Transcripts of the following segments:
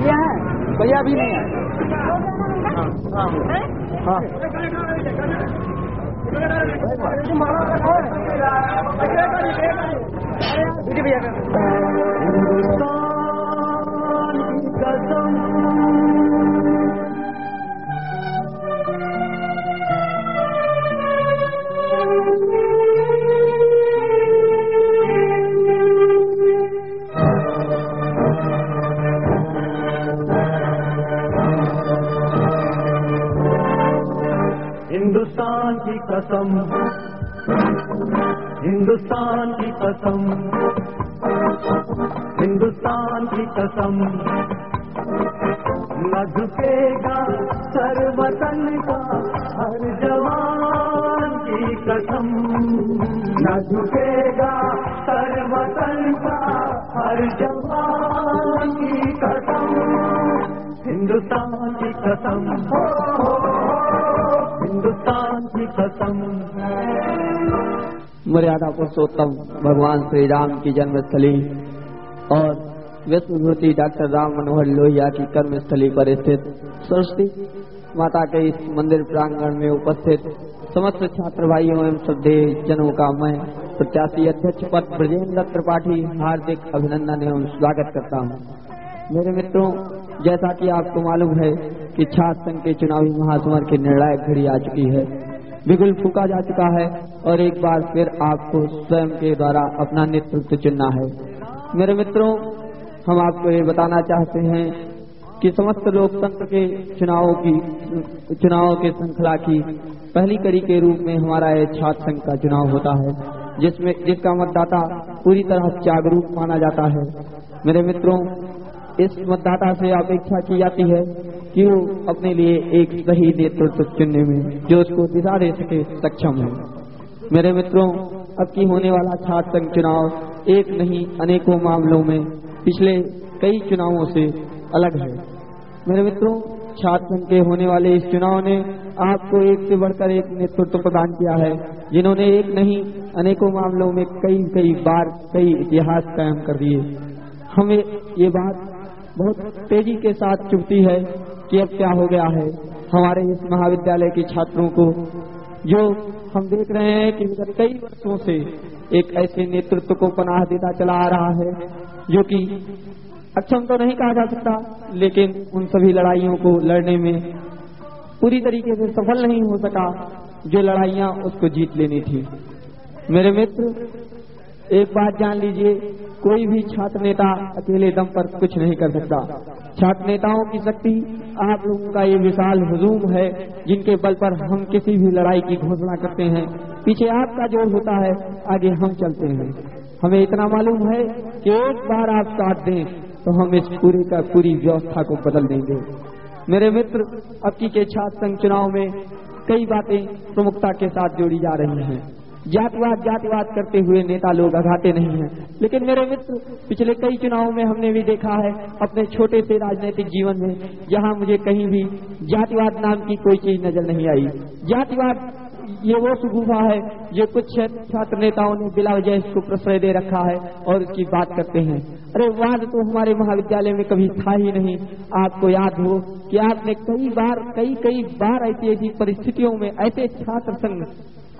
ये है? भैया भी नहीं है। हाँ। हाँ। दीदी भैया कसम हिंदुस्तान की कसम हिंदुस्तान की कसम न झुकेगा सर वतन का हर जवान की कसम न झुकेगा सर वतन का हर जवान की कसम हिंदुस्तान की कसम हो, हो, हो, हिंदुस्तान की कसम मर्यादा पुरुषोत्तम, भगवान श्री राम की जन्मस्थली और विश्वभूति डॉक्टर राम मनोहर लोहिया की कर्मस्थली पर स्थित सरस्वती माता के इस मंदिर प्रांगण में उपस्थित समस्त छात्र भाइयों एवं श्रद्धे जनों का मैं प्रत्याशी अध्यक्ष पद ब्रजेंद्र त्रिपाठी हार्दिक अभिनंदन एवं स्वागत करता हूँ। मेरे मित्रों, जैसा कि आपको मालूम है छात्र संघ के चुनावी महासमर की निर्णायक घड़ी आ चुकी है। बिगुल फूका जा चुका है और एक बार फिर आपको स्वयं के द्वारा अपना नेतृत्व चुनना है। मेरे मित्रों, हम आपको ये बताना चाहते हैं कि समस्त लोकतंत्र के चुनावों की, चुनावों के श्रृंखला की पहली कड़ी के रूप में हमारा यह छात्र संघ का चुनाव होता है, जिसमें, जिसका मतदाता पूरी तरह जागरूक माना जाता है। मेरे मित्रों, इस मतदाता से अपेक्षा की जाती है कि वो अपने लिए एक सही नेतृत्व चुनने में, जो उसको दिशा दे सके सक्षम है? मेरे मित्रों, अब की होने वाला छात्र संघ चुनाव एक नहीं, अनेकों मामलों में पिछले कई चुनावों से अलग है। मेरे मित्रों, छात्र संघ के होने वाले इस चुनाव ने आपको एक से बढ़कर एक नेतृत्व प्रदान किया है, जिन्होंने एक नहीं, अनेकों मामलों में कई कई बार, कई इतिहास कायम कर दिए। हमें ये बात बहुत तेज़ी के साथ चुभती है कि अब क्या हो गया है? हमारे इस महाविद्यालय के छात्रों को जो हम देख रहे हैं कि विगत कई वर्षों से एक ऐसे नेतृत्व को पनाह देता चला आ रहा है, जो कि अक्षम तो नहीं कहा जा सकता, लेकिन उन सभी लड़ाइयों को लड़ने में पूरी तरीके से सफल नहीं हो सका, जो लड़ाइयाँ उसको जीत लेनी थी। मेरे मित्र एक बात जान लीजिए, कोई भी छात्र नेता अकेले दम पर कुछ नहीं कर सकता। छात्र नेताओं की शक्ति, आप लोगों का ये विशाल हजूम है, जिनके बल पर हम किसी भी लड़ाई की घोषणा करते हैं। पीछे आपका ज़ोर होता है, आगे हम चलते हैं। हमें इतना मालूम है कि एक बार आप साथ दें तो हम इस पूरी का पूरी व्यवस्था को बदल देंगे। मेरे मित्र, अब की के छात्र संघ चुनाव में कई बातें प्रमुखता के साथ जोड़ी जा रही हैं। जातिवाद जातिवाद करते हुए नेता लोग अघाते नहीं हैं। लेकिन मेरे मित्र, पिछले कई चुनावों में हमने भी देखा है अपने छोटे से राजनीतिक जीवन में, जहाँ मुझे कहीं भी जातिवाद नाम की कोई चीज़ नज़र नहीं आई। जातिवाद, ये वो सुगुफा है, जो कुछ छात्र नेताओं ने बिला वजह इसको प्रश्रय दे रखा है और इसकी बात करते हैं। अरे वाद तो हमारे महाविद्यालय में कभी था ही नहीं। आपको याद हो कि आपने कई बार, कई कई बार ऐसी ऐसी परिस्थितियों में ऐसे छात्र संघ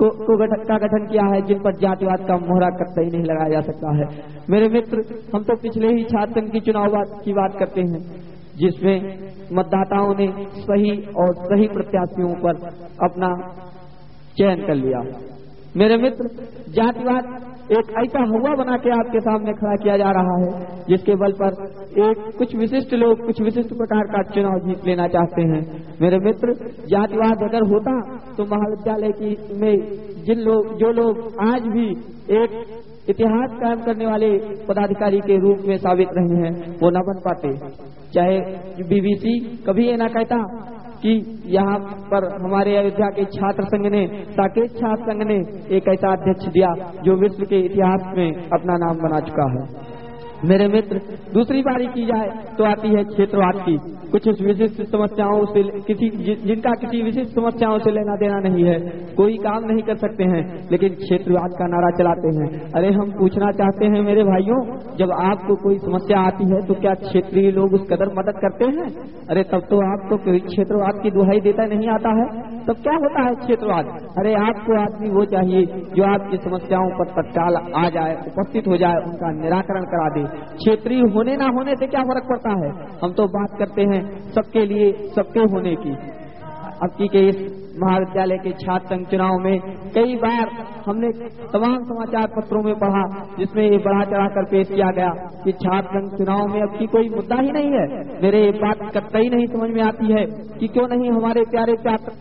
को, को गठन का गठन किया है जिन पर जातिवाद का मोहरा कतई नहीं लगाया जा सकता है। मेरे मित्र हम तो पिछले ही छात्र संघ की चुनाव की बात करते हैं जिसमें मतदाताओं ने सही और सही प्रत्याशियों पर अपना चयन कर लिया। मेरे मित्र जातिवाद एक ऐसा हुआ बना के आपके सामने खड़ा किया जा रहा है जिसके बल पर एक कुछ विशिष्ट लोग, कुछ विशिष्ट प्रकार का चुनाव जीत लेना चाहते हैं। मेरे मित्र, जातिवाद अगर होता तो महाविद्यालय की में जिन लोग, जो लोग आज भी एक इतिहास कायम करने वाले पदाधिकारी के रूप में साबित रहे हैं, वो न बन पाते। चाहे बीबीसी कभी ये ना कहता कि यहाँ पर हमारे अयोध्या के छात्र संघ ने, साकेत छात्र संघ ने एक ऐसा अध्यक्ष दिया जो विश्व के इतिहास में अपना नाम बना चुका है। मेरे मित्र, दूसरी बारी की जाए तो आती है क्षेत्रवाद की। कुछ विशिष्ट समस्याओं से किसी जिनका किसी विशिष्ट समस्याओं से लेना देना नहीं है, कोई काम नहीं कर सकते हैं, लेकिन क्षेत्रवाद का नारा चलाते हैं। अरे, हम पूछना चाहते हैं मेरे भाइयों, जब आपको कोई समस्या आती है तो क्या क्षेत्रीय लोग उस कदर मदद करते हैं? अरे, तब तो आपको कोई क्षेत्रवाद की दुहाई देता नहीं आता है। तब क्या होता है क्षेत्रवाद? अरे, आपको आदमी वो चाहिए जो आपकी समस्याओं पर तत्काल आ जाए, उपस्थित हो जाए, उनका निराकरण करा दे। क्षेत्रीय होने ना होने से क्या फ़र्क पड़ता है? हम तो बात करते हैं सबके लिए सबके होने की। अब की के इस महाविद्यालय के छात्र संघ चुनाव में कई बार हमने तमाम समाचार पत्रों में पढ़ा, जिसमें ये बढ़ा चढ़ा कर पेश किया गया कि छात्र संघ चुनाव में अब की कोई मुद्दा ही नहीं है। मेरे ये बात कतई नहीं समझ में आती है कि क्यों नहीं हमारे प्यारे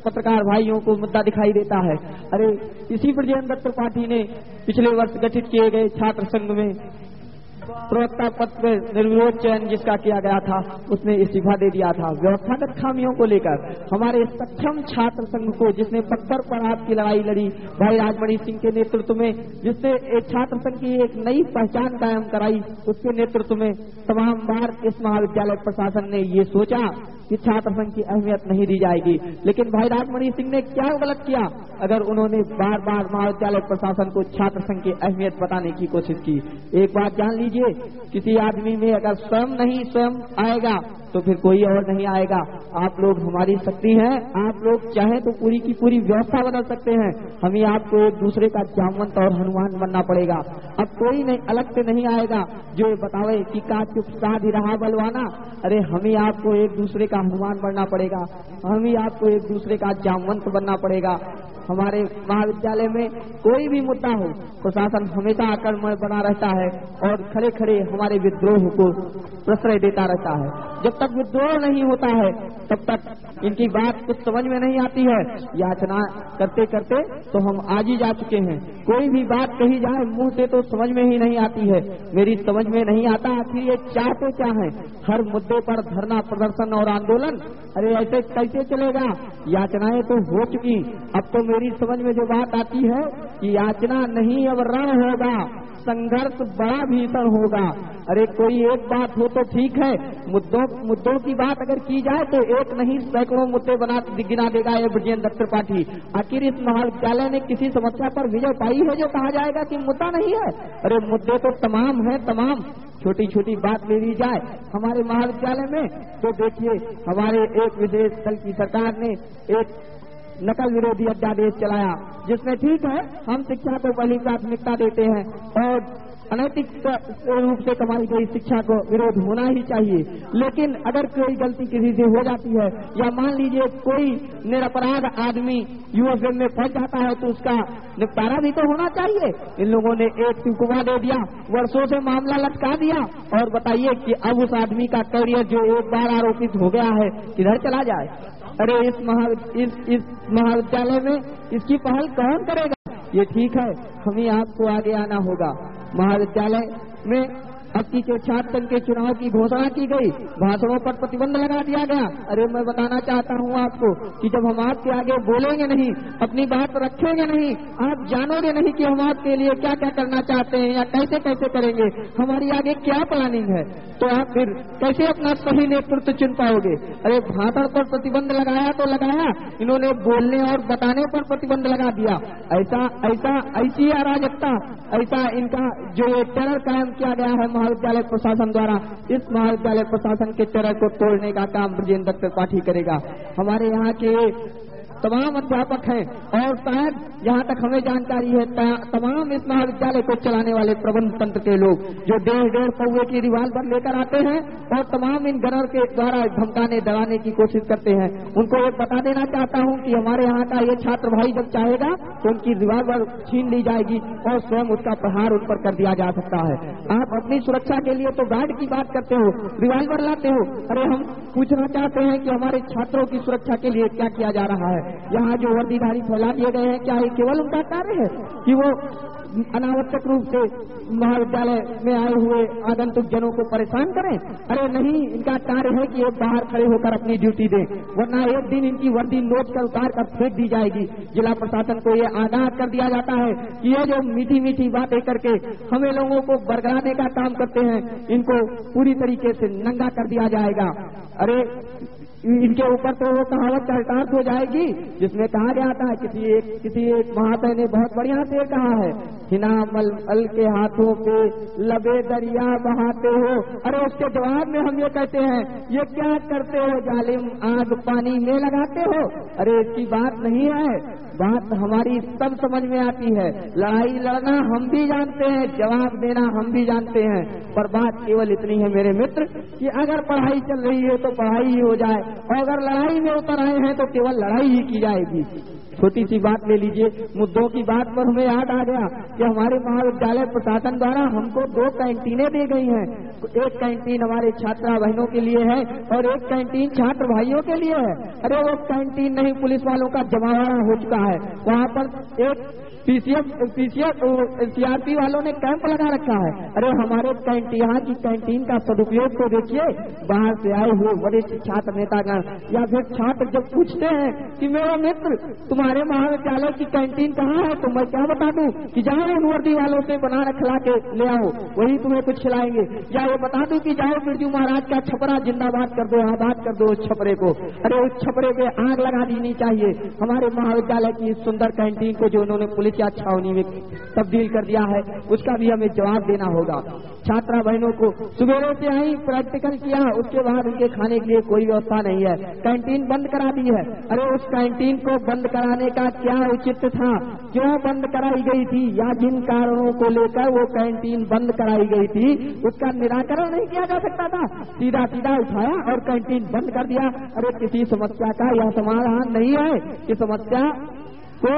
पत्रकार भाइयों को मुद्दा दिखाई देता है। अरे, इसी ब्रजेंद्र त्रिपाठी ने पिछले वर्ष गठित किए गए छात्र संघ में प्रवक्ता पद पर निर्विरोध चयन जिसका किया गया था, उसने इस्तीफा दे दिया था। व्यवस्थागत खामियों को लेकर, हमारे सक्षम छात्र संघ को जिसने पत्थर पर आपकी लड़ाई लड़ी, भाई राजमणि सिंह के नेतृत्व में, जिसने एक छात्र संघ की एक नई पहचान कायम कराई, उसके नेतृत्व में तमाम बार इस महाविद्यालय प्रशासन ने ये सोचा कि छात्र संघ की अहमियत नहीं दी जाएगी। लेकिन भाई राजमणि सिंह ने क्या गलत किया? अगर उन्होंने बार बार महाविद्यालय प्रशासन को छात्र संघ की अहमियत बताने की कोशिश की। एक बात जान लीजिए किसी आदमी में अगर स्वयं नहीं स्वयं आएगा तो फिर कोई और नहीं आएगा। आप लोग हमारी शक्ति हैं, आप लोग चाहे तो पूरी की पूरी व्यवस्था बदल सकते हैं। हमें आपको एक दूसरे का जामवंत और हनुमान बनना पड़ेगा। अब कोई नहीं, अलग से नहीं आएगा, जो बतावे कि का चुप साध रहा बलवाना। अरे, हमें आपको एक दूसरे का हनुमान बनना पड़ेगा। हमें आपको एक दूसरे का जामवंत बनना पड़ेगा। हमारे महाविद्यालय में कोई भी मुद्दा हो प्रशासन हमेशा आक्रमण बना रहता है और खड़े खड़े हमारे विद्रोह को प्रश्रय देता रहता है। जब तक विद्रोह नहीं होता है, तब तक इनकी बात कुछ समझ में नहीं आती है। याचना करते करते तो हम आज ही जा चुके हैं। कोई भी बात कही जाए, मुँह से तो समझ में ही नहीं आती है। मेरी समझ में नहीं आता आखिर ये चाहते क्या है। हर मुद्दे पर धरना प्रदर्शन और आंदोलन। अरे ऐसे कैसे चलेगा? याचनाएँ तो हो चुकी। अब तो मेरी समझ में जो बात आती है कि याचना नहीं अब रण होगा, संघर्ष बड़ा भीषण होगा। अरे कोई एक बात हो तो ठीक है, मुद्दों मुद्दों की बात अगर की जाए तो एक नहीं, सैकड़ों मुद्दे बना, गिना देगा ये ब्रजेंद्र दत्त त्रिपाठी। आखिर इस महाविद्यालय ने किसी समस्या पर विजय पाई है जो कहा जाएगा कि मुद्दा नहीं है? अरे मुद्दे तो तमाम है, तमाम। छोटी छोटी बात ले ली जाए हमारे महाविद्यालय में तो देखिए, हमारे एक विदेश दल की सरकार ने एक नकल विरोधी अध्यादेश चलाया, जिसमें ठीक है, हम शिक्षा को पहली प्राथमिकता देते हैं और अनैतिक रूप से कमाई गई शिक्षा को विरोध होना ही चाहिए। लेकिन अगर कोई गलती किसी से हो जाती है, या मान लीजिए कोई निरपराध आदमी यूएसएम में फंस जाता है तो उसका निपटारा भी तो होना चाहिए। इन लोगों ने एक चुकवा दे दिया, वर्षों से मामला लटका दिया। और बताइए कि अब उस आदमी का करियर जो एक बार आरोपित हो गया है, किधर चला जाए? अरे इस महा इस, इस महाविद्यालय में इसकी पहल कौन करेगा? ये ठीक है हमें आपको आगे आना होगा। महाविद्यालय में अब की संघ के चुनाव की घोषणा की गई। भाषणों पर प्रतिबंध लगा दिया गया। अरे मैं बताना चाहता हूँ आपको कि जब हम आपके आगे बोलेंगे नहीं, अपनी बात रखेंगे नहीं, आप जानोगे नहीं कि हम आपके लिए क्या क्या करना चाहते हैं या कैसे कैसे करेंगे, हमारी आगे क्या प्लानिंग है? तो आप फिर कैसे अपना सही नेतृत्व चुन पाओगे? अरे भाषण पर प्रतिबंध लगाया तो लगाया, इन्होंने बोलने और बताने पर प्रतिबंध लगा दिया। ऐसा ऐसा, ऐसी अराजकता, ऐसा इनका जो टेरर कायम किया गया है महाविद्यालय प्रशासन द्वारा इस महाविद्यालय प्रशासन के चरण को तोड़ने का काम ब्रजेंद्र त्रिपाठी करेगा। हमारे यहाँ के तमाम अध्यापक हैं और शायद जहाँ तक हमें जानकारी है तमाम इस महाविद्यालय को चलाने वाले प्रबंध तंत्र के लोग जो डेढ़ डेढ़ पौवे की रिवाल्वर लेकर आते हैं और तमाम इन गनर के द्वारा धमकाने, डराने की कोशिश करते हैं। उनको एक बता देना चाहता हूँ कि हमारे यहाँ का ये छात्र भाई जब चाहेगा तो उनकी रिवाल्वर छीन ली जाएगी और स्वयं उसका प्रहार उन पर कर दिया जा सकता है। आप अपनी सुरक्षा के लिए तो गार्ड की बात करते हो, रिवाल्वर लाते हो। अरे हम पूछना चाहते हैं कि हमारे छात्रों की सुरक्षा के लिए क्या किया जा रहा है? यहाँ जो वर्दीधारी फैला दिए गए हैं, क्या ये केवल उनका कार्य है कि वो अनावश्यक रूप से महाविद्यालय में आए हुए आगंतुक जनों को परेशान करें? अरे नहीं, इनका कार्य है कि ये बाहर खड़े होकर अपनी ड्यूटी दें, वरना एक दिन इनकी वर्दी नोट कर उतार कर फेंक दी जाएगी। जिला प्रशासन को ये आगाह कर दिया जाता है कि ये जो मीठी मीठी बातें करके हमें लोगों को बरगलाने का काम करते हैं, इनको पूरी तरीके से नंगा कर दिया जाएगा। अरे इनके ऊपर तो वो कहावत चरितार्थ हो जाएगी। जिसमें कहा गया था किसी एक किसी एक महाशय ने बहुत बढ़िया से कहा है। हिना मल मल के हाथों पे लबे दरिया बहाते हो। अरे उसके जवाब में हम ये कहते हैं, ये क्या करते हो जालिम? आग पानी में लगाते हो? अरे इसकी बात नहीं है। बात हमारी सब समझ में आती है। लड़ाई लड़ना हम भी जानते हैं, जवाब देना हम भी जानते हैं। पर बात केवल इतनी है मेरे मित्र, कि अगर पढ़ाई चल रही है तो पढ़ाई ही हो जाए, और अगर लड़ाई में उतर आए हैं तो केवल लड़ाई ही की जाएगी। छोटी सी बात ले लीजिए, मुद्दों की बात पर हमें याद आ गया कि हमारे महाविद्यालय प्रशासन द्वारा हमको दो कैंटीने दी गई हैं। एक कैंटीन हमारे छात्रा बहनों के लिए है और एक कैंटीन छात्र भाइयों के लिए है। अरे वो कैंटीन नहीं पुलिस वालों का जमावड़ा हो चुका है। वहाँ पर एक पीसीएफ सीआरपी वालों ने कैंप लगा रखा है। अरे हमारे यहाँ की कैंटीन का सदुपयोग तो देखिए, बाहर से आए हुए वरिष्ठ छात्र नेतागण, या फिर छात्र जब पूछते हैं कि मेरा मित्र, तुम्हारे महाविद्यालय की कैंटीन कहाँ है तो मैं क्या बता दूँ कि जाओ इन वर्दी वालों से बना खिला के ले आओ, वही तुम्हें कुछ खिलाएँगे। या ये बता दूँ कि जाओ बिरजू महाराज का छपरा जिंदाबाद कर दो, आबाद कर दो उस छपरे को। अरे उस छपरे पे आग लगा देनी चाहिए। हमारे महाविद्यालय की सुंदर कैंटीन को जो उन्होंने पुलिस या छावनी में तब्दील कर दिया है, उसका भी हमें जवाब देना होगा। छात्रा बहनों को सुबेरे से आई प्रैक्टिकल किया, उसके बाद उनके खाने के लिए कोई व्यवस्था नहीं है। कैंटीन बंद करा दी है। अरे, उस कैंटीन को बंद कराने का क्या उचित था? क्यों बंद कराई गई थी? या जिन कारणों को लेकर वो कैंटीन बंद कराई गई थी, उसका निराकरण नहीं किया जा सकता था। सीधा सीधा उठाया और कैंटीन बंद कर दिया। अरे, किसी समस्या का यह समाधान नहीं है। कि समस्या को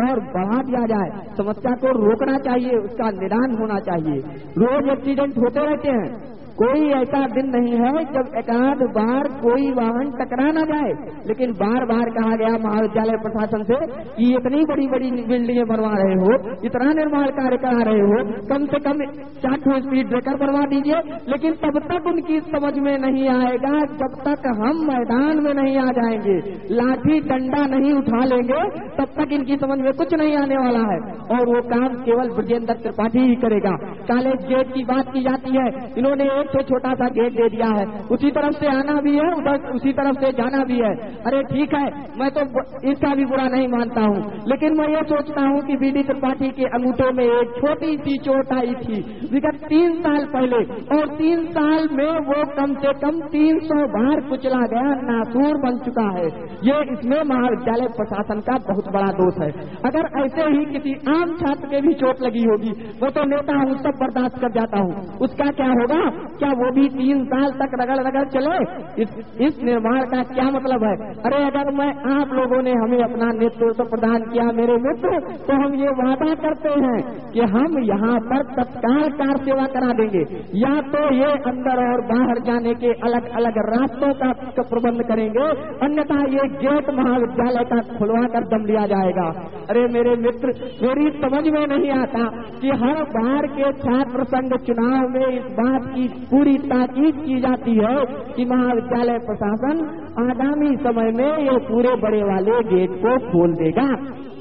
और बढ़ा दिया जाए। समस्या को रोकना चाहिए, उसका निदान होना चाहिए। रोज एक्सीडेंट होते रहते हैं। कोई ऐसा दिन नहीं है जब एकाध बार कोई वाहन टकरा ना जाए। लेकिन बार बार कहा गया महाविद्यालय प्रशासन से कि इतनी बड़ी बड़ी बिल्डिंगें बनवा रहे हो, इतना निर्माण कार्य करा रहे हो, कम से कम चार स्पीड ब्रेकर बनवा दीजिए। लेकिन तब तक उनकी समझ में नहीं आएगा, जब तक हम मैदान में नहीं आ जाएँगे, लाठी डंडा नहीं उठा लेंगे, तब तक इनकी समझ में कुछ नहीं आने वाला है। और वो काम केवल ब्रजेंद्र त्रिपाठी ही करेगा। कॉलेज गेट की बात की जाती है। इन्होंने एक से छोटा सा गेट दे दिया है। उसी तरफ़ से आना भी है, उधर उसी तरफ़ से जाना भी है। अरे ठीक है, मैं तो इसका भी बुरा नहीं मानता हूँ। लेकिन मैं ये सोचता हूँ कि बीडी त्रिपाठी के अंगूठे में एक छोटी सी चोट आई थी। विगत तीन साल पहले, और तीन साल में वो कम से कम तीन सौ बार कुचला गया, नासूर बन चुका है। ये इसमें महाविद्यालय प्रशासन का बहुत बड़ा दोष है। अगर ऐसे ही किसी आम छात्र के भी चोट लगी होगी, वो तो नेता हूँ, सब बर्दाश्त कर जाता हूँ। उसका क्या होगा? क्या वो भी तीन साल तक रगड़ रगड़ चले? इस, इस निर्माण का क्या मतलब है? अरे अगर मैं आप लोगों ने हमें अपना नेतृत्व प्रदान किया मेरे मित्र तो हम ये वादा करते हैं कि हम यहाँ पर तत्काल कार सेवा करा देंगे। या तो ये अंदर और बाहर जाने के अलग अलग रास्तों का, का प्रबंध करेंगे अन्यथा ये गेट महाविद्यालय का खुलवा कर दम लिया जाएगा। अरे मेरे मित्र मेरी समझ में नहीं आता कि हर बार के छात्र संघ चुनाव में इस बात की पूरी ताकीद की जाती है कि महाविद्यालय प्रशासन आगामी समय में ये पूरे बड़े वाले गेट को खोल देगा।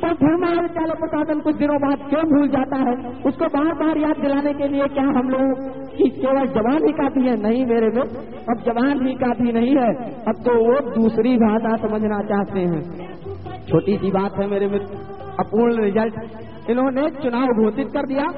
तो फिर महाविद्यालय प्रशासन कुछ दिनों बाद क्यों भूल जाता है? उसको बार बार याद दिलाने के लिए क्या हम लोग की केवल जवान ही काफ़ी है? नहीं मेरे मित्र, अब जवान ही काफ़ी नहीं है। अब तो वो दूसरी भाषा समझना चाहते हैं। छोटी सी बात है मेरे मित्र, अपूर्ण रिज़ल्ट इन्होंने चुनाव घोषित कर दिया।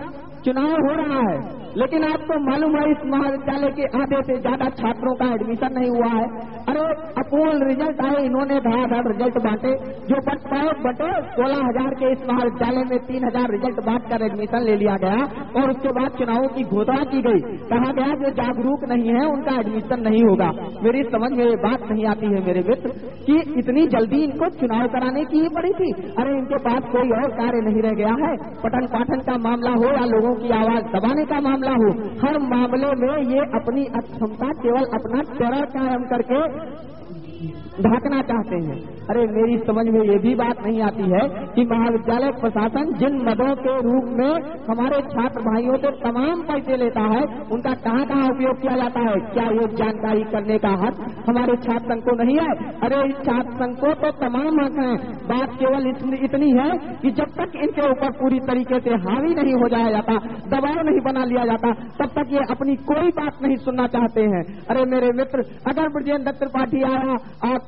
चुनाव हो रहा है। लेकिन आपको मालूम है, इस महाविद्यालय के आधे से ज़्यादा छात्रों का एडमिशन नहीं हुआ है। अरे, अपूर्ण रिज़ल्ट आए, इन्होंने धड़ाधड़ रिज़ल्ट बांटे। जो बट पाए, बटे सोलह हज़ार के इस महाविद्यालय में तीन हज़ार रिज़ल्ट बांट कर एडमिशन ले लिया गया। और उसके बाद चुनावों की घोषणा की गई। कहा गया जो जागरूक नहीं है, उनका एडमिशन नहीं होगा। मेरी समझ में ये बात नहीं आती है, मेरे मित्र, कि इतनी जल्दी इनको चुनाव कराने की ही पड़ी थी। अरे, इनके पास कोई और कार्य नहीं रह गया है। पठन पाठन का मामला हो या लोगों की आवाज़ दबाने का मामला हो, हर मामले में ये अपनी अक्षमता केवल अपना चरण कायम करके ढाकना चाहते हैं। अरे, मेरी समझ में ये भी बात नहीं आती है कि महाविद्यालय प्रशासन जिन मदों के रूप में हमारे छात्र भाइयों से तमाम पैसे लेता है, उनका कहाँ कहाँ उपयोग किया जाता है? क्या ये जानकारी करने का हक हमारे छात्र संघ को नहीं है? अरे, इस छात्र संघ को तो तमाम हक है। बात केवल इतनी है कि जब तक इनके ऊपर पूरी तरीके से हावी नहीं हो जाया जाता, दबाव नहीं बना लिया जाता, तब तक ये अपनी कोई बात नहीं सुनना चाहते हैं। अरे, मेरे मित्र, अगर ब्रजेंद्र त्रिपाठी आया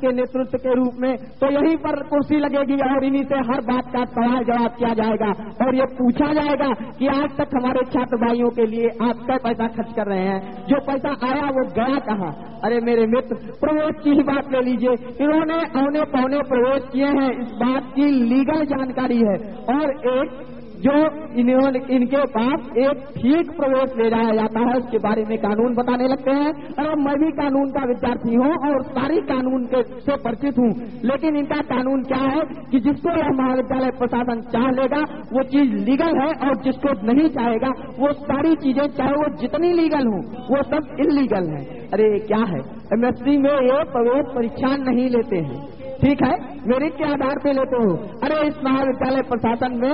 आपके नेतृत्व के रूप में तो यहीं पर कुर्सी लगेगी और इन्हीं से हर बात का सवाल जवाब किया जाएगा। और ये पूछा जाएगा कि आज तक हमारे छात्र भाइयों के लिए आप क्या पैसा खर्च कर रहे हैं? जो पैसा आया वो गया कहा? अरे मेरे मित्र, प्रवेश की ही बात ले लीजिए। इन्होंने औने पौने प्रवेश किए हैं। इस बात की लीगल जानकारी है। और एक जो इन्होंने, इनके पास एक ठीक प्रवेश ले जाया जाता है, उसके बारे में कानून बताने लगते हैं। और मैं भी कानून का विद्यार्थी हूँ और सारी कानून के से परिचित हूँ। लेकिन इनका कानून क्या है कि जिसको यह महाविद्यालय प्रशासन चाह लेगा, वो चीज़ लीगल है और जिसको नहीं चाहेगा, वो सारी चीज़ें, चाहे वो जितनी लीगल हो, वो सब इलीगल है। अरे क्या है? एमएससी में ये प्रवेश परीक्षा नहीं लेते हैं। ठीक है? मेरिट के आधार पे लेते हो? अरे, इस महाविद्यालय प्रशासन में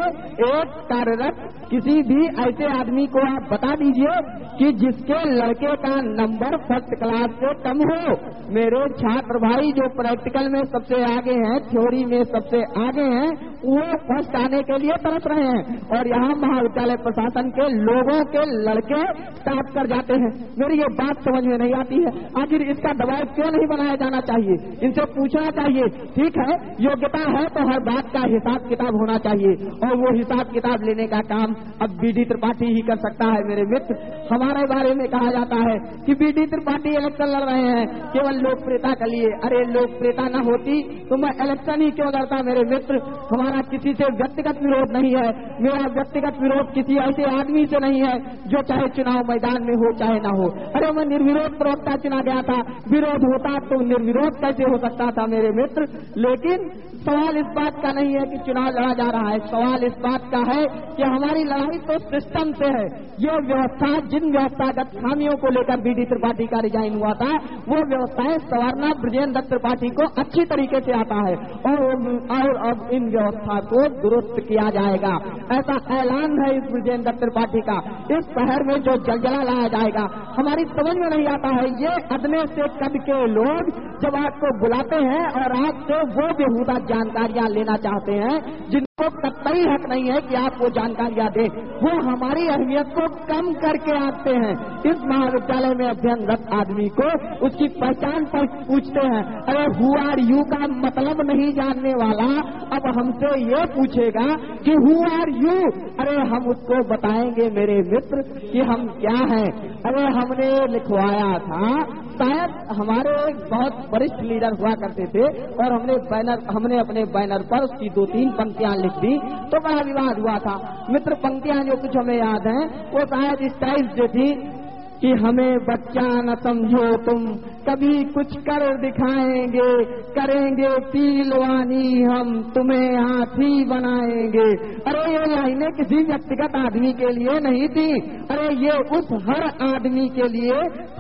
एक कार्यरत किसी भी ऐसे आदमी को आप बता दीजिए कि जिसके लड़के का नंबर फ़र्स्ट क्लास से कम हो। मेरे छात्र भाई जो प्रैक्टिकल में सबसे आगे हैं, थ्योरी में सबसे आगे हैं वो फ़र्स्ट आने के लिए तरस रहे हैं। और यहाँ महाविद्यालय प्रशासन के लोगों के लड़के टॉप कर जाते हैं। मेरी ये बात समझ में नहीं आती है। आखिर इसका दबाव क्यों नहीं बनाया जाना चाहिए? इनसे पूछना चाहिए। ठीक है, योग्यता है तो हर बात का हिसाब किताब होना चाहिए। और वो हिसाब किताब लेने का काम अब बीडी त्रिपाठी ही कर सकता है मेरे मित्र। हमारे बारे में कहा जाता है कि बीडी त्रिपाठी इलेक्शन लड़ रहे हैं। केवल लोकप्रियता के लिए। अरे, लोकप्रियता न होती तो मैं इलेक्शन ही क्यों लड़ता मेरे मित्र? हमारा किसी से व्यक्तिगत विरोध नहीं है। मेरा व्यक्तिगत विरोध किसी ऐसे आदमी से नहीं है जो चाहे चुनाव मैदान में हो चाहे ना हो। अरे मैं निर्विरोध प्रवक्ता चुना गया था। विरोध होता तो निर्विरोध कैसे हो सकता था मेरे मित्र? लेकिन सवाल इस बात का नहीं है कि चुनाव लड़ा जा रहा है। सवाल इस बात का है कि हमारी लड़ाई तो सिस्टम से है। ये व्यवस्था जिन व्यवस्थागत खामियों को लेकर बीडी त्रिपाठी का रिजाइन हुआ था वो व्यवस्थाएँ सवारना ब्रजेंद्र त्रिपाठी को अच्छी तरीके से आता है। और, और अब इन व्यवस्था को दुरुस्त किया जाएगा। ऐसा ऐलान है इस विजेंद्र त्रिपाठी का। इस शहर में जो जलजला लाया जाएगा, हमारी समझ में नहीं आता है, ये अदने से कद के लोग जब आपको बुलाते हैं और आपसे वो बेहूदा जानकारियाँ लेना चाहते हैं, जिनको कतई हक नहीं है कि आप वो जानकारियाँ दें, वो हमारी अहमियत को कम करके आते हैं। इस महाविद्यालय में अध्ययनरत आदमी को उसकी पहचान पर पूछते हैं, अरे हु आर यू का मतलब नहीं जानने वाला, अब हमसे ये पूछेगा कि हु आर यू अरे, हम उसको बताएँगे, मेरे मित्र, कि हम क्या हैं। अरे, हमने लिखवाया था, शायद हमारे एक बहुत वरिष्ठ लीडर हुआ करते थे, और हमने बैनर हमने अपने बैनर पर उसकी दो तीन पंक्तियाँ लिख दी तो बड़ा विवाद हुआ था। मित्र, पंक्तियाँ जो कुछ हमें याद हैं, वो शायद इस टाइप से थी कि हमें बच्चा न समझो तुम। कभी कुछ कर दिखाएँगे, करेंगे पीलवानी हम, तुम्हें हाथी बनाएँगे। अरे, ये लाइनें किसी व्यक्तिगत आदमी के लिए नहीं थी। अरे, ये उस हर आदमी के लिए,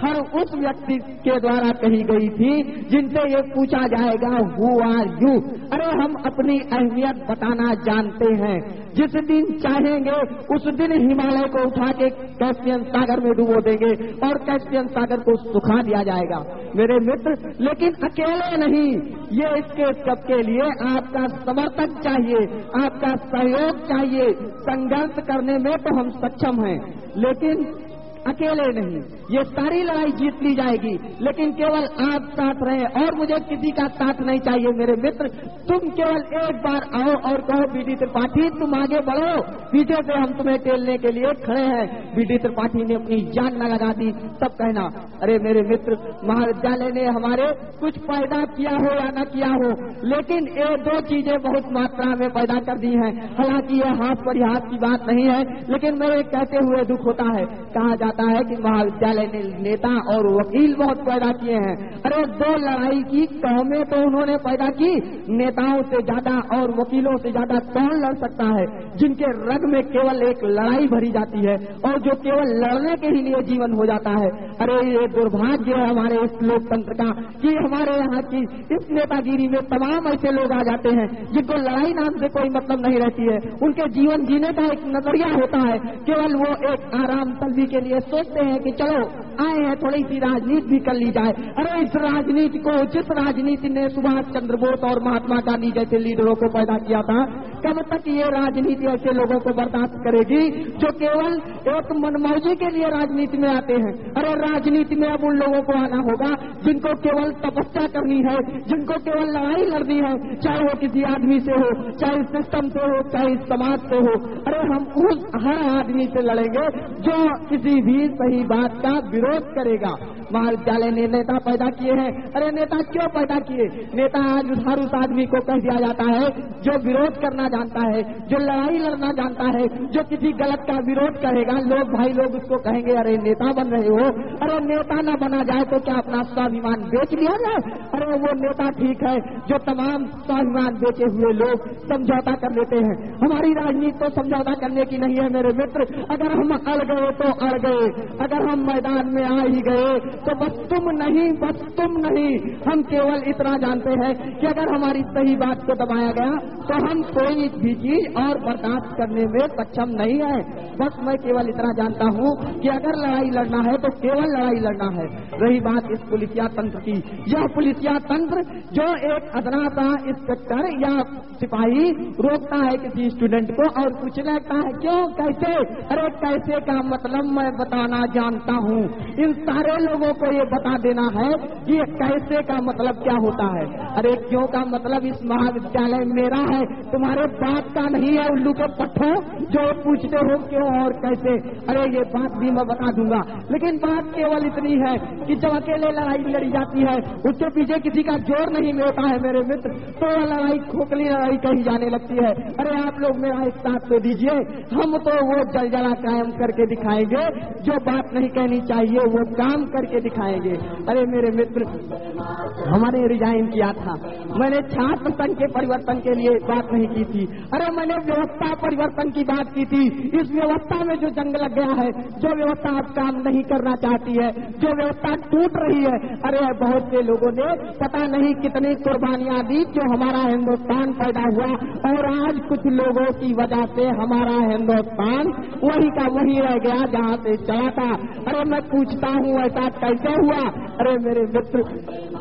हर उस व्यक्ति के द्वारा कही गई थी, जिनसे ये पूछा जाएगा हु आर यू अरे, हम अपनी अहमियत बताना जानते हैं। जिस दिन चाहेंगे, उस दिन हिमालय को उठा के कैस्पियन सागर में डुबो देंगे। और कैस्पियन सागर को सुखा दिया जाएगा, मेरे मित्र। लेकिन अकेले नहीं, ये इसके सबके लिए आपका समर्थन चाहिए, आपका सहयोग चाहिए। संघर्ष करने में तो हम सक्षम हैं, लेकिन अकेले नहीं। ये सारी लड़ाई जीत ली जाएगी, लेकिन केवल आप साथ रहे, और मुझे किसी का साथ नहीं चाहिए, मेरे मित्र। तुम केवल एक बार आओ और कहो बीडी त्रिपाठी, तुम आगे बढ़ो। पीछे से हम तुम्हें टेलने के लिए खड़े हैं। बीडी त्रिपाठी ने अपनी जान न लगा दी, तब कहना, अरे मेरे मित्र, महाविद्यालय ने हमारे कुछ पैदा किया हो या न किया हो, लेकिन ये दो चीज़ें बहुत मात्रा में पैदा कर दी हैं। हालाँकि यह हाथ पर हाथ की बात नहीं है, लेकिन मेरे कहते हुए दुख होता है। कहा जाता जाता है कि महाविद्यालय ने नेता और वकील बहुत पैदा किए हैं। अरे, दो लड़ाई की कौमें तो उन्होंने पैदा की। नेताओं से ज़्यादा और वकीलों से ज़्यादा कौन लड़ सकता है? जिनके रग में केवल एक लड़ाई भरी जाती है और जो केवल लड़ने के ही लिए जीवन हो जाता है। अरे, ये दुर्भाग्य है हमारे इस लोकतंत्र का कि हमारे यहाँ की इस नेतागिरी में तमाम ऐसे लोग आ जाते हैं, जिनको लड़ाई नाम से कोई मतलब नहीं रहती है। उनके जीवन जीने का एक नज़रिया होता है। केवल वो एक आराम तलबी के लिए सोचते हैं कि चलो, आए हैं थोड़ी सी राजनीति भी कर ली जाए। अरे इस राजनीति को, जिस राजनीति ने सुभाष चंद्र बोस और महात्मा गांधी जैसे लीडरों को पैदा किया था, कब तक ये राजनीति ऐसे लोगों को बर्दाश्त करेगी जो केवल एक मनमौजी के लिए राजनीति में आते हैं? अरे राजनीति में अब उन लोगों को आना होगा जिनको केवल तपस्या करनी है, जिनको केवल लड़ाई लड़नी है, चाहे वो किसी आदमी से हो, चाहे सिस्टम से हो, चाहे समाज से हो। अरे हम उस हर आदमी से लड़ेंगे जो किसी भी सही बात का विरोध करेगा। महाविद्यालय ने नेता पैदा किए हैं। अरे नेता क्यों पैदा किए? नेता आज हर उस आदमी को कह दिया जाता है, जो विरोध करना जानता है, जो लड़ाई लड़ना जानता है, जो किसी गलत का विरोध करेगा, लोग भाई लोग उसको कहेंगे, अरे नेता बन रहे हो। अरे नेता ना बना जाए तो क्या अपना स्वाभिमान बेच लिया जाए? अरे वो नेता ठीक है, जो तमाम स्वाभिमान बेचे हुए लोग समझौता कर लेते हैं। हमारी राजनीति तो समझौता करने की नहीं है मेरे मित्र। अगर हम अड़ गए तो अड़ गए। अगर हम मैदान में आ ही गए तो बस तुम नहीं, बस तुम नहीं। हम केवल इतना जानते हैं कि अगर हमारी सही बात को दबाया गया तो हम कोई भी चीज़ और बर्दाश्त करने में सक्षम नहीं है। बस मैं केवल इतना जानता हूँ कि अगर लड़ाई लड़ना है तो केवल लड़ाई लड़ना है। रही बात इस पुलिसिया तंत्र की। यह पुलिसिया तंत्र जो एक अदना सा इंस्पेक्टर या सिपाही रोकता है किसी स्टूडेंट को और पूछने लगता है, क्यों? कैसे? अरे, कैसे? का मतलब मैं बताना जानता हूँ। इन सारे लोगों को ये बता देना है कि कैसे का मतलब क्या होता है। अरे क्यों का मतलब इस महाविद्यालय मेरा है? तुम्हारे बात का नहीं है, उल्लू के पट्टो। जो पूछते हो क्यों और कैसे? अरे ये बात भी मैं बता दूँगा। लेकिन बात केवल इतनी है कि जब अकेले लड़ाई लड़ी जाती है, उसके पीछे किसी का ज़ोर नहीं मिलता है मेरे मित्र। तो लड़ाई, खोखली लड़ाई कही जाने लगती है। अरे आप लोग मेरा एक साथ तो दीजिए, हम तो वो जलजला कायम करके दिखाएँगे। जो बात नहीं कहनी चाहिए, वो काम करके दिखाएँगे। अरे मेरे मित्र, हमारे रिजाइन किया था। मैंने छात्र संघ के परिवर्तन के लिए बात नहीं की थी। अरे मैंने व्यवस्था परिवर्तन की बात की थी। इस व्यवस्था में जो जंग लग गया है, जो व्यवस्था अब काम नहीं करना चाहती है, जो व्यवस्था टूट रही है, अरे बहुत से लोगों ने पता नहीं कितनी कुर्बानियाँ दी जो हमारा हिंदुस्तान पैदा हुआ। और आज कुछ लोगों की वजह से हमारा हिंदुस्तान वही का वही रह गया, जहाँ से चला था अरे मैं पूछता हूँ, ऐसा कैसे हुआ? अरे मेरे मित्र,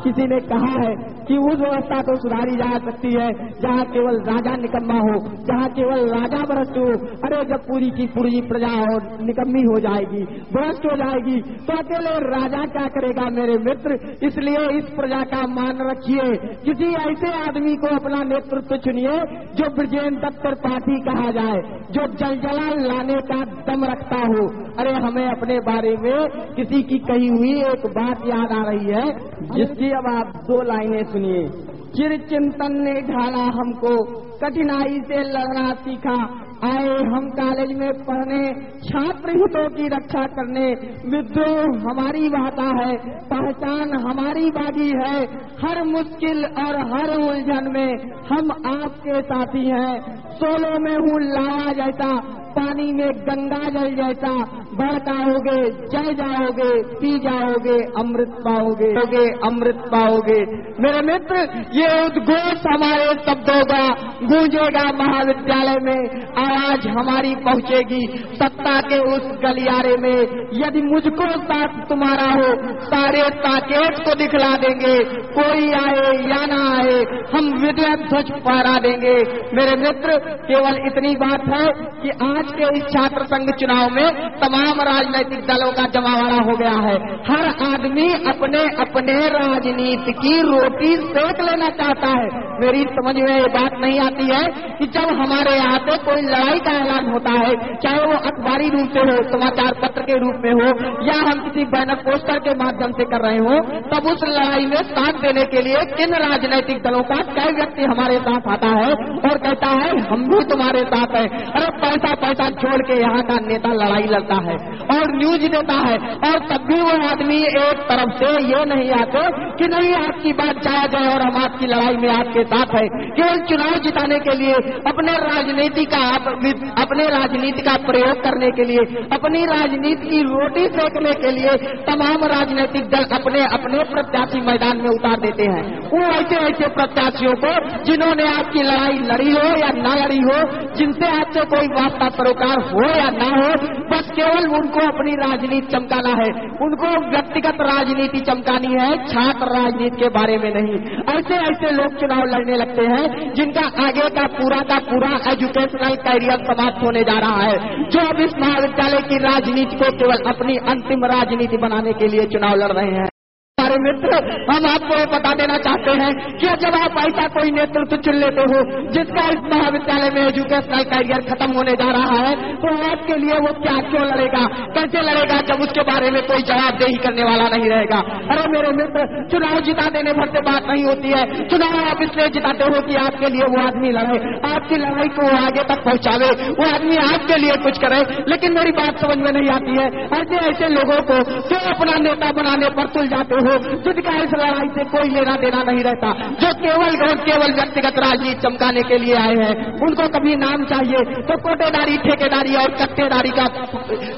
किसी ने कहा है कि उस व्यवस्था को सुधारी जा सकती है, जहाँ केवल राजा निकम्मा हो, जहाँ केवल राजा भ्रष्ट हो। अरे जब पूरी की पूरी प्रजा और निकम्मी हो जाएगी, भ्रष्ट हो जाएगी तो अकेले राजा क्या करेगा मेरे मित्र? इसलिए इस प्रजा का मान रखिए। किसी ऐसे आदमी को अपना नेतृत्व चुनिए, जो ब्रजेन दत्तर पार्टी कहा जाए, जो जलजला लाने का दम रखता हो। अरे हमें अपने बारे में किसी की कही हुई एक बात याद आ रही है, जिसकी अब आप दो लाइनें सुनिए। चिर चिंतन ने ढाला हमको, कठिनाई से लड़ना सीखा। आए हम कॉलेज में पढ़ने, छात्र हितों की रक्षा करने। विद्रोह हमारी भाषा है, पहचान हमारी बागी है। हर मुश्किल और हर उलझन में हम आपके साथी हैं। सोलो में हूँ लावा जैसा, पानी में गंगा जल जैसा। भड़काओगे, जय जाओगे, पी जाओगे, अमृत पाओगे होगे अमृत पाओगे। मेरे मित्र, ये उद्घोष हमारे शब्दों का गूंजेगा महाविद्यालय में। आवाज़ हमारी पहुंचेगी सत्ता के उस गलियारे में। यदि मुझको साथ तुम्हारा हो, सारे साकेत को दिखला देंगे। कोई आए या ना आए, हम विजय ध्वज फहरा देंगे। मेरे मित्र, केवल इतनी बात है कि आज के इस छात्र संघ चुनाव में तमाम राजनीतिक दलों का जमावड़ा हो गया है। हर आदमी अपने अपने राजनीति की रोटी सेक लेना चाहता है। मेरी समझ में ये बात नहीं आती है कि जब हमारे यहाँ पे कोई लड़ाई का ऐलान होता है, चाहे वो अखबारी रूप से हो, समाचार पत्र के रूप में हो, या हम किसी बैनर पोस्टर के माध्यम से कर रहे हो, तब उस लड़ाई में साथ देने के लिए किन राजनीतिक दलों का कई व्यक्ति हमारे साथ आता है और कहता है, हम भी तुम्हारे साथ हैं। अरे पैसा पैसा छोड़ के यहाँ का नेता लड़ाई लड़ता है। और न्यूज़ देता है। और तब भी वो आदमी एक तरफ़ से ये नहीं आते कि नहीं, आपकी बात जाया जाए और हम आपकी लड़ाई में आपके साथ है। केवल चुनाव जिताने के लिए, अपने राजनीति का अपने राजनीति का प्रयोग करने के लिए, अपनी राजनीति की रोटी फेंकने के लिए तमाम राजनीतिक दल अपने अपने प्रत्याशी मैदान में उतार देते हैं। वो ऐसे ऐसे प्रत्याशियों को, जिन्होंने आपकी लड़ाई लड़ी हो या ना लड़ी हो, जिनसे आपसे कोई वास्ता सरोकार हो या ना हो, बस केवल उनको अपनी राजनीति चमकाना है। उनको व्यक्तिगत राजनीति चमकानी है, छात्र राजनीति के बारे में नहीं। ऐसे ऐसे लोग चुनाव लड़ने लगते हैं, जिनका आगे का पूरा का पूरा एजुकेशनल कैरियर समाप्त होने जा रहा है। जो अब इस महाविद्यालय की राजनीति को केवल अपनी अंतिम राजनीति बनाने के लिए चुनाव लड़ रहे हैं। हमारे मित्र, हम आपको बता देना चाहते हैं कि जब आप ऐसा कोई नेतृत्व चुन लेते हो, जिसका इस महाविद्यालय में एजुकेशनल कैरियर खत्म होने जा रहा है तो आपके लिए वो क्या, क्यों लड़ेगा? कैसे लड़ेगा जब उसके बारे में कोई जवाबदेही करने वाला नहीं रहेगा? अरे मेरे मित्र, चुनाव जिता देने भर से बात नहीं होती है। चुनाव आप इसलिए जिताते हो कि आपके लिए वो आदमी लड़े, आपकी लड़ाई को आगे तक पहुंचावे, वो आदमी आपके लिए कुछ करे। लेकिन मेरी बात समझ में नहीं आती है। ऐसे ऐसे लोगों को जो अपना नेता बनाने पर तुल जाते हो? जिनका इस लड़ाई से कोई लेना देना नहीं रहता, जो केवल और केवल व्यक्तिगत राजनीति चमकाने के लिए आए हैं, उनको कभी नाम चाहिए तो कोटेदारी, ठेकेदारी और कट्टेदारी का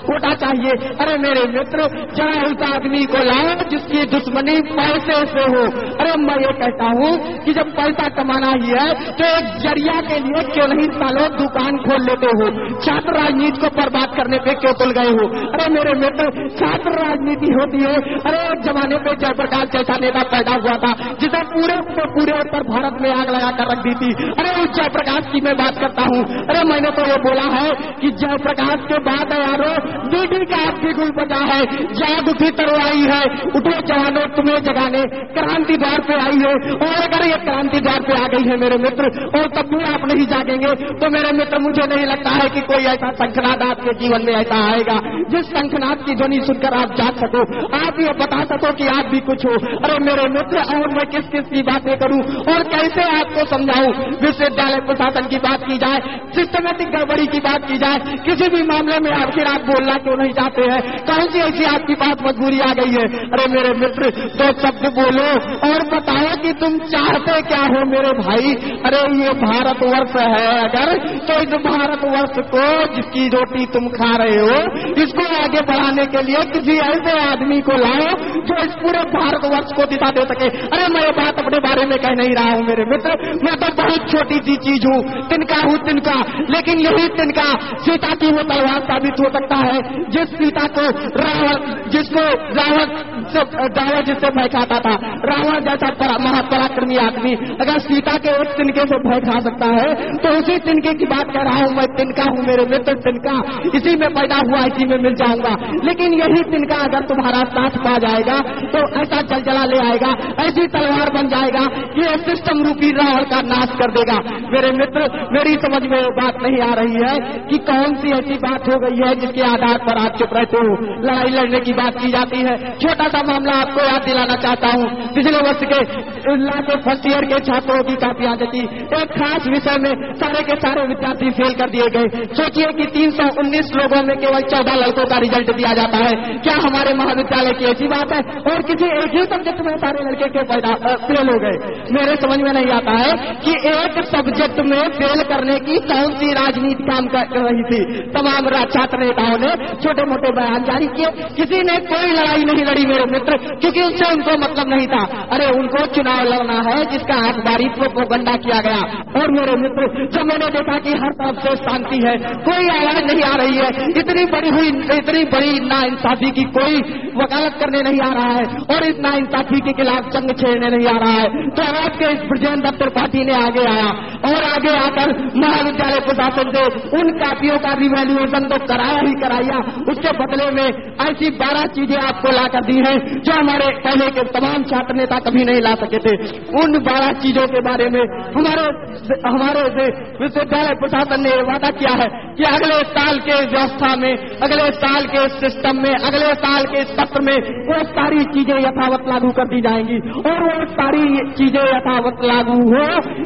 कोटा चाहिए। अरे मेरे मित्र, जरा उस आदमी को लाओ, जिसकी दुश्मनी पैसे से हो। अरे मैं ये कहता हूँ कि जब पैसा कमाना ही है तो एक ज़रिया के लिए क्यों नहीं सालों दुकान खोल लेते हो? छात्र राजनीति को बर्बाद करने पे क्यों तुल गए हो? अरे मेरे मित्र, छात्र राजनीति होती है, अरे एक जमाने पे जयप्रकाश जैसा नेता पैदा हुआ था, जिसे पूरे पूरे उत्तर भारत में आग लगा कर रख दी थी। अरे, उस जयप्रकाश की मैं बात करता हूँ। अरे, मैंने तो ये बोला है कि जयप्रकाश के बाद यारो बीडी का आपकी गुल बजा है। जाग उठी तरवाई है। उठो जवानों, तुम्हें जगाने। क्रांति द्वार पे आई है। और अगर ये क्रांति द्वार पे आ गई है मेरे मित्र, और तब भी आप नहीं जागेंगे तो मेरे मित्र, मुझे नहीं लगता है कि कोई ऐसा शंखनाद आपके जीवन में ऐसा आएगा। जिस शंखनाद की ध्वनि सुनकर आप जाग सको, आप ये बता सको कि आप भी कुछ हो। अरे मेरे मित्र और मैं किस किस की बातें करूँ? और कैसे आपको समझाऊं? विश्वविद्यालय प्रशासन की बात की जाए सिस्टमेटिक गड़बड़ी की बात की जाए, किसी भी मामले में आखिर आप बोलना क्यों नहीं चाहते हैं? कौन सी ऐसी आपकी बात मजबूरी आ गई है? अरे मेरे मित्र, दो शब्द बोलो और बताओ कि तुम चाहते क्या हो मेरे भाई? अरे ये भारत वर्ष है अगर तो इस भारतवर्ष को जिसकी रोटी तुम खा रहे हो, इसको आगे बढ़ाने के लिए किसी ऐसे आदमी को लाओ जो इस पूरे भारतवर्ष को दिशा दे सके। अरे, मैं ये बात अपने बारे में कह नहीं रहा हूँ, मेरे मित्र। मैं तो बहुत छोटी सी चीज़ हूँ, तिनका हूँ तिनका। लेकिन यही तिनका, सीता की वो तलवार साबित हो सकता है। जिस सीता को रावण, जिसको रावण रावण जिससे खाता था, रावण जैसा महापराक्रमी आदमी, अगर सीता के एक तिनके से भय खा सकता है तो उसी तिनके की बात कर रहा हूँ मैं। तिनका हूँ, मेरे मित्र, तिनका। इसी में पैदा हुआ, इसी में मिल जाऊँगा। लेकिन यही तिनका अगर तुम्हारा साथ पा जाएगा तो ऐसा जलजला ले आएगा, ऐसी तलवार बन जाएगा कि ये सिस्टम रूपी रावण का नाश कर देगा। मेरे मित्र, मेरी समझ में बात नहीं आ रही है कि कौन सी ऐसी बात हो गई है जिसके आधार पर आप चुप रहते हो। लड़ाई लड़ने की बात की जाती है। छोटा सा मामला आपको याद दिलाना चाहता हूँ। पिछले वर्ष के के फ़र्स्ट ईयर के छात्रों की कापियाँ जती एक खास विषय में सारे के सारे विद्यार्थी फेल कर दिए गए। सोचिए कि 319 लोगों में केवल 14 लड़कों का रिज़ल्ट दिया जाता है। क्या हमारे महाविद्यालय की ऐसी बात है? और किसी एक ही सब्जेक्ट में सारे लड़के के पैदा फेल हो गए। मेरे समझ में नहीं आता है कि एक सब्जेक्ट में फेल करने की कौन सी राजनीति काम कर रही थी। तमाम छात्र नेताओं ने छोटे मोटे बयान जारी किए। किसी ने कोई लड़ाई नहीं लड़ी मेरे मित्र, क्योंकि उनसे उनको मतलब नहीं था। अरे, उनको चुनाव लड़ना है, जिसका अखबारित्व को गंदा किया गया। और मेरे मित्र, जब मैंने देखा कि हर तरफ़ से शांति है, कोई आवाज़ नहीं आ रही है। इतनी बड़ी हुई, इतनी बड़ी ना इंसाफी की कोई वकालत करने नहीं आ रहा है। और इस ना इंसाफी के खिलाफ जंग छेड़ने नहीं आ रहा है। तो आज के इस ब्रजेंद्र दत्तर पार्टी ने आगे आया और आगे आकर महाविद्यालय प्रशासन से उन कापियों का रिवेल्यूएशन तो कराया ही कराया। उसके बदले में ऐसी बारह चीज़ें आपको ला कर दी है, जो हमारे पहले के तमाम छात्र नेता कभी नहीं ला सके थे। उन बारह चीज़ों के बारे में हमारे हमारे विश्वविद्यालय प्रशासन ने वादा किया है कि अगले साल के व्यवस्था में, अगले साल के सिस्टम में, अगले साल के सत्र में वो सारी चीज़ें यथावत लागू कर दी जाएँगी। और वो सारी चीज़ें यथावत लागू हो,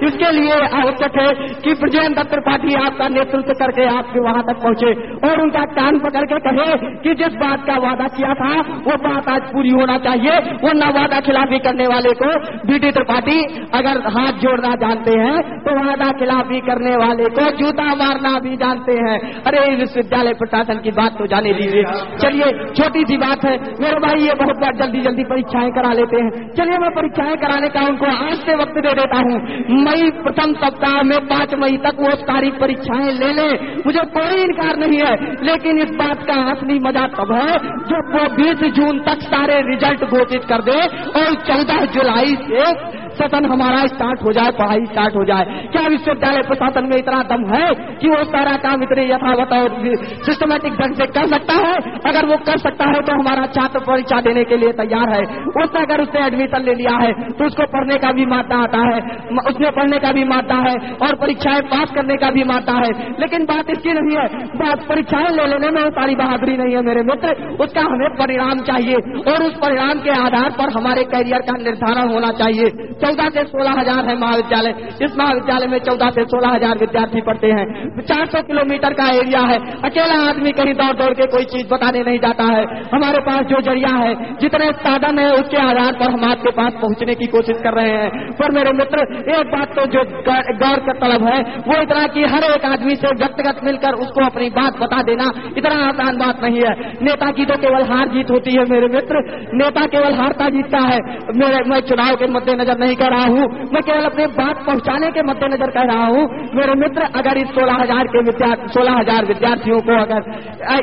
इसके लिए आवश्यक है कि ब्रजेंद्र दत्त त्रिपाठी आपका नेतृत्व करके आपके वहाँ तक पहुँचे और उनका कान पकड़ के कहे कि जिस बात का वादा किया था, वो बात आज पूरी होना चाहिए। वो न वादा खिलाफी करने वाले को बीटी त्रिपाठी अगर हाथ जोड़ना जानते हैं तो वादा खिलाफी करने वाले को जूता मारना भी जानते हैं। अरे विश्वविद्यालय प्रशासन की बात तो जाने दीजिए। चलिए, छोटी सी बात है। मेरे भाई ये बहुत बार जल्दी जल्दी परीक्षाएँ करा लेते हैं। चलिए मैं परीक्षाएँ कराने का उनको आज से वक्त दे देता हूँ। मई, प्रथम सप्ताह में पाँच मई तक वो सारी परीक्षाएँ ले लें। मुझे कोई इनकार नहीं है, लेकिन इस बात का असली मज़ा तब है जब वो बीस जून तक सारे रिज़ल्ट घोषित कर दे और चौदह जुलाई से सदन हमारा स्टार्ट हो जाए, पढ़ाई स्टार्ट हो जाए। क्या विश्वविद्यालय प्रशासन में इतना दम है कि वो सारा काम इतने यथावत और सिस्टमेटिक ढंग से कर सकता है? अगर वो कर सकता है तो हमारा छात्र परीक्षा देने के लिए तैयार है। उसने अगर उसने एडमिशन ले लिया है तो उसको पढ़ने का भी मादा आता है। उसने पढ़ने का भी मादा है और परीक्षाएँ पास करने का भी मादा है। लेकिन बात इसकी नहीं है। बात परीक्षाएँ ले लेने में सारी बहादुरी नहीं है मेरे मित्र। उसका हमें परिणाम चाहिए और उस परिणाम के आधार पर हमारे करियर का निर्धारण होना चाहिए। चौदह से सोलह हज़ार है महाविद्यालय। इस महाविद्यालय में चौदह से सोलह हज़ार विद्यार्थी पढ़ते हैं। चार सौ किलोमीटर का एरिया है। अकेला आदमी कहीं दौड़ दौड़ के कोई चीज़ बताने नहीं जाता है। हमारे पास जो ज़रिया है, जितने साधन है, उसके आधार पर हम आपके पास पहुँचने की कोशिश कर रहे हैं। पर मेरे मित्र, एक बात तो जो गौर का तलब है, वो इतना की हर एक आदमी से व्यक्तिगत मिलकर उसको अपनी बात बता देना इतना आसान बात नहीं है। नेता की तो केवल हार जीत होती है मेरे मित्र। नेता केवल हारता जीतता है। मेरे, मैं चुनाव के मद्देनजर नहीं कह रहा हूँ। मैं केवल अपने बात पहुँचाने के मद्देनजर कह रहा हूँ। मेरे मित्र, अगर इस सोलह हज़ार के विद्यार्थी सोलह हज़ार विद्यार्थियों को अगर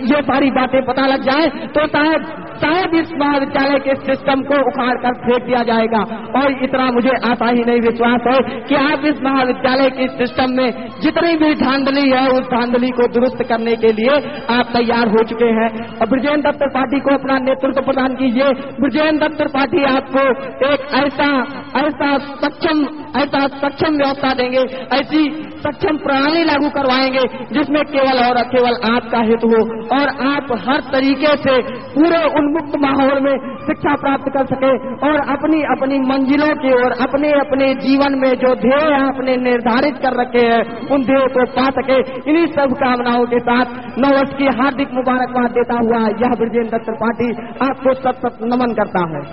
ये सारी बातें पता लग जाए तो शायद शायद इस महाविद्यालय के सिस्टम को उखाड़ कर फेंक दिया जाएगा। और इतना मुझे आता ही नहीं विश्वास है कि आप इस महाविद्यालय के सिस्टम में जितनी भी धांधली है, उस धांधली को दुरुस्त करने के लिए आप तैयार हो चुके हैं। और ब्रजेंद्र दत्त पार्टी को अपना नेतृत्व प्रदान कीजिए। ब्रजेंद्र दत्त पार्टी आपको एक ऐसा ऐसा सक्षम ऐसा सक्षम व्यवस्था देंगे, ऐसी सक्षम प्रणाली लागू करवाएँगे, जिसमें केवल और केवल आपका हित हो। और आप हर तरीके से पूरे उन्मुक्त माहौल में शिक्षा प्राप्त कर सके और अपनी अपनी मंजिलों की ओर, अपने अपने जीवन में जो ध्येय आपने निर्धारित कर रखे हैं, उन ध्येय को पा सके। इन्हीं सब कामनाओं के साथ नववर्ष की हार्दिक मुबारकबाद देता हुआ यह ब्रजेंद्र त्रिपाठी आपको सत सत नमन करता है।